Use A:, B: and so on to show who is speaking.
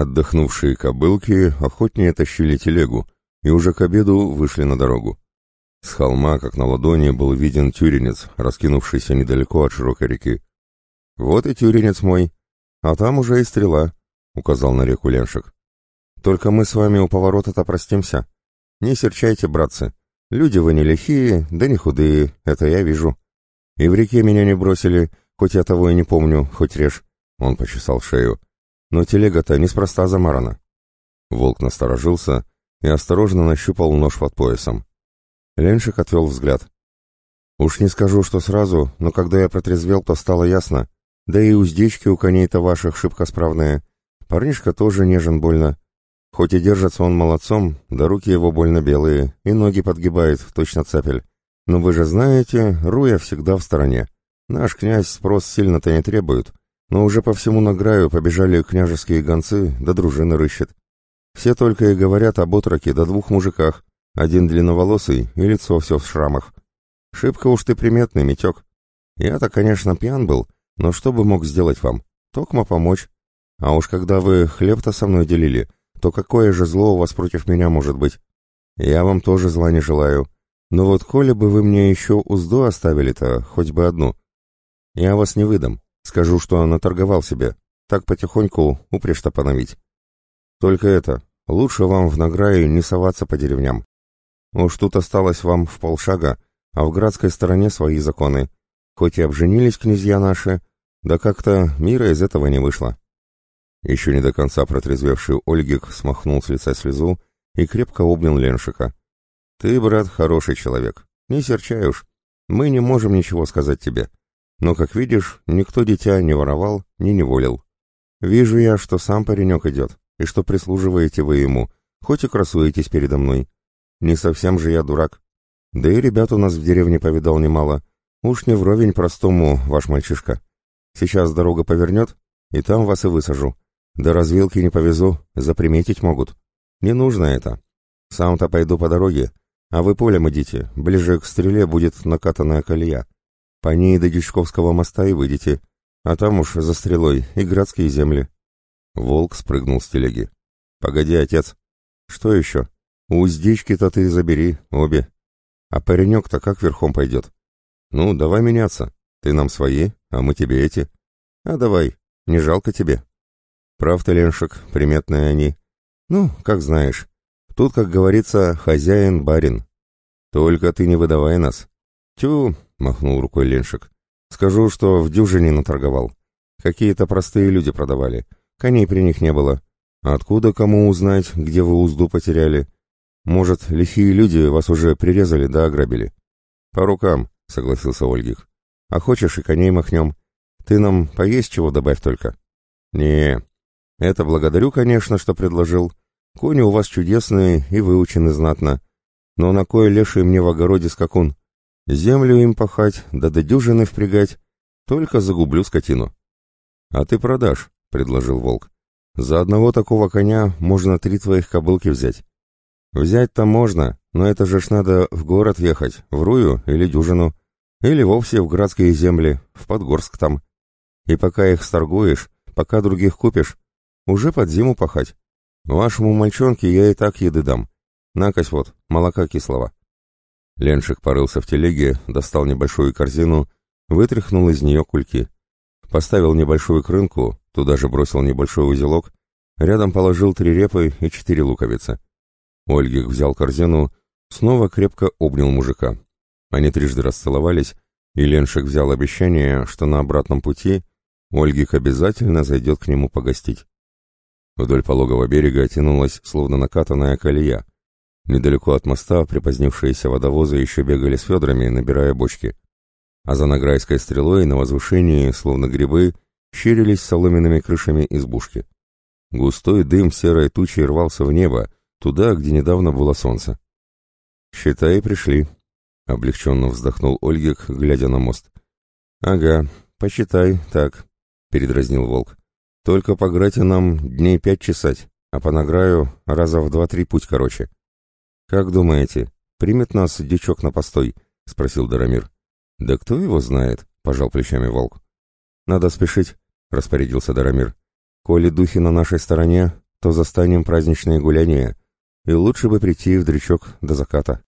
A: Отдохнувшие кобылки охотнее тащили телегу, и уже к обеду вышли на дорогу. С холма, как на ладони, был виден тюренец, раскинувшийся недалеко от широкой реки. «Вот и тюренец мой, а там уже и стрела», — указал на реку Леншик. «Только мы с вами у поворота-то простимся. Не серчайте, братцы. Люди вы не лихие, да не худые, это я вижу. И в реке меня не бросили, хоть я того и не помню, хоть режь». Он почесал шею. «Но телега-то неспроста замарана». Волк насторожился и осторожно нащупал нож под поясом. Леншик отвел взгляд. «Уж не скажу, что сразу, но когда я протрезвел, то стало ясно. Да и уздечки у коней-то ваших шибко справные. Парнишка тоже нежен больно. Хоть и держится он молодцом, да руки его больно белые, и ноги подгибает, точно цапель. Но вы же знаете, Руя всегда в стороне. Наш князь спрос сильно-то не требует, но уже по всему награю побежали княжеские гонцы, да дружины рыщет. Все только и говорят об отроке да двух мужиках, один длинноволосый и лицо все в шрамах. Шибко уж ты приметный, Митек. Я-то, конечно, пьян был, но что бы мог сделать вам? Токмо помочь. А уж когда вы хлеб-то со мной делили, то какое же зло у вас против меня может быть? Я вам тоже зла не желаю. Но вот коли бы вы мне еще узду оставили-то, хоть бы одну. Я вас не выдам. Скажу, что наторговал себе. Так потихоньку упряжь-то поновить. Только это, лучше вам в награе не соваться по деревням. Уж тут осталось вам в полшага, а в градской стороне свои законы. Хоть и обженились князья наши, да как-то мира из этого не вышло. Еще не до конца протрезвевший Ольгик смахнул с лица слезу и крепко обнял Леншика. «Ты, брат, хороший человек. Не серчай уж. Мы не можем ничего сказать тебе. Но, как видишь, никто дитя не воровал, не неволил. Вижу я, что сам паренек идет, и что прислуживаете вы ему, хоть и красуетесь передо мной. Не совсем же я дурак. Да и ребят у нас в деревне повидал немало. Уж не вровень простому, ваш мальчишка. Сейчас дорога повернет, и там вас и высажу. До развилки не повезу, заприметить могут. Не нужно это. Сам-то пойду по дороге, а вы полем идите, ближе к стреле будет накатанная колея. По ней до Дичковского моста и выйдете, а там уж за стрелой и градские земли. Волк спрыгнул с телеги. «Погоди, отец. Что еще?» Уздечки-то ты забери, обе. А паренек-то как верхом пойдет? Ну, давай меняться. Ты нам свои, а мы тебе эти. А давай, не жалко тебе. Прав ты, Леншик, приметные они. Ну, как знаешь. Тут, как говорится, хозяин-барин. Только ты не выдавай нас. Тю, махнул рукой Леншик. Скажу, что в дюжине наторговал. Какие-то простые люди продавали. Коней при них не было. Откуда кому узнать, где вы узду потеряли? Может, лихие люди вас уже прирезали да ограбили? По рукам, согласился Ольгих. А хочешь и коней махнем. Ты нам поесть чего добавь только. Не, это благодарю, конечно, что предложил. Кони у вас чудесные и выучены знатно. Но на кое леший мне в огороде скакун? Землю им пахать, да до дюжины впрягать. Только загублю скотину. А ты продашь, предложил волк. За одного такого коня можно три твоих кобылки взять. Взять-то можно, но это же ж надо в город ехать, в Рую или Дюжину, или вовсе в градские земли, в Подгорск там. И пока их сторгуешь, пока других купишь, уже под зиму пахать. Вашему мальчонке я и так еды дам. Накось вот, молока кислого. Леншик порылся в телеге, достал небольшую корзину, вытряхнул из нее кульки. Поставил небольшую крынку, туда же бросил небольшой узелок, рядом положил три репы и четыре луковицы. Ольгих взял корзину, снова крепко обнял мужика. Они трижды расцеловались, и Леншик взял обещание, что на обратном пути Ольгих обязательно зайдет к нему погостить. Вдоль пологого берега тянулась, словно накатанная колея. Недалеко от моста припозднившиеся водовозы еще бегали с ведрами, набирая бочки. А за награйской стрелой на возвышении, словно грибы, щерились соломенными крышами избушки. Густой дым серой тучей рвался в небо, туда, где недавно было солнце. «Считай, пришли», — облегченно вздохнул Ольгик, глядя на мост. «Ага, посчитай, так», — передразнил Волк. «Только по Грате нам дней пять чесать, а по Награю раза в два-три путь короче». «Как думаете, примет нас дичок на постой?» — спросил Дарамир. «Да кто его знает?» — пожал плечами Волк. «Надо спешить», — распорядился Дарамир. «Коли духи на нашей стороне, то застанем праздничные гуляния, и лучше бы прийти в дрючок до заката.